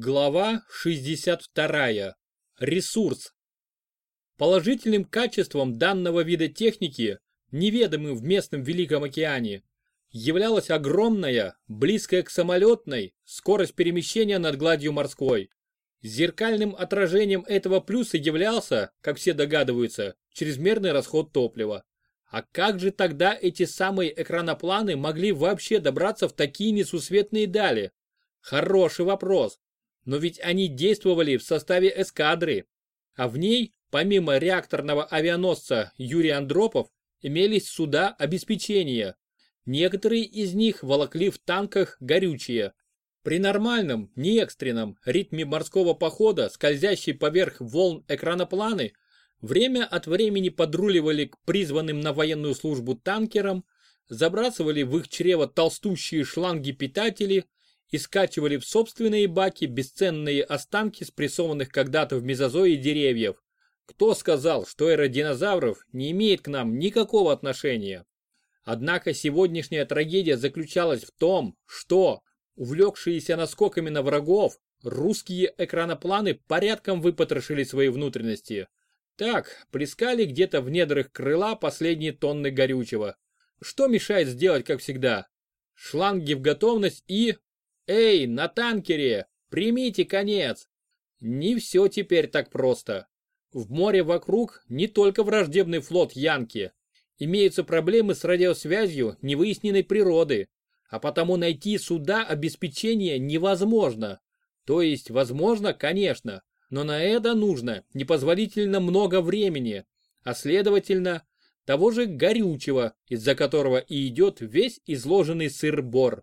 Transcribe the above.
Глава 62. Ресурс. Положительным качеством данного вида техники, неведомым в местном Великом океане, являлась огромная, близкая к самолетной, скорость перемещения над гладью морской. Зеркальным отражением этого плюса являлся, как все догадываются, чрезмерный расход топлива. А как же тогда эти самые экранопланы могли вообще добраться в такие несусветные дали? Хороший вопрос. Но ведь они действовали в составе эскадры. А в ней, помимо реакторного авианосца Юрий Андропов, имелись суда обеспечения. Некоторые из них волокли в танках горючее. При нормальном, не экстренном ритме морского похода, скользящий поверх волн экранопланы, время от времени подруливали к призванным на военную службу танкерам, забрасывали в их чрево толстущие шланги-питатели, и скачивали в собственные баки бесценные останки спрессованных когда-то в мезозое деревьев. Кто сказал, что эра динозавров не имеет к нам никакого отношения? Однако сегодняшняя трагедия заключалась в том, что, увлекшиеся наскоками на врагов, русские экранопланы порядком выпотрошили свои внутренности. Так, плескали где-то в недрах крыла последние тонны горючего. Что мешает сделать, как всегда? Шланги в готовность и «Эй, на танкере! Примите конец!» Не все теперь так просто. В море вокруг не только враждебный флот Янки. Имеются проблемы с радиосвязью невыясненной природы, а потому найти суда обеспечения невозможно. То есть возможно, конечно, но на это нужно непозволительно много времени, а следовательно, того же горючего, из-за которого и идет весь изложенный сыр-бор.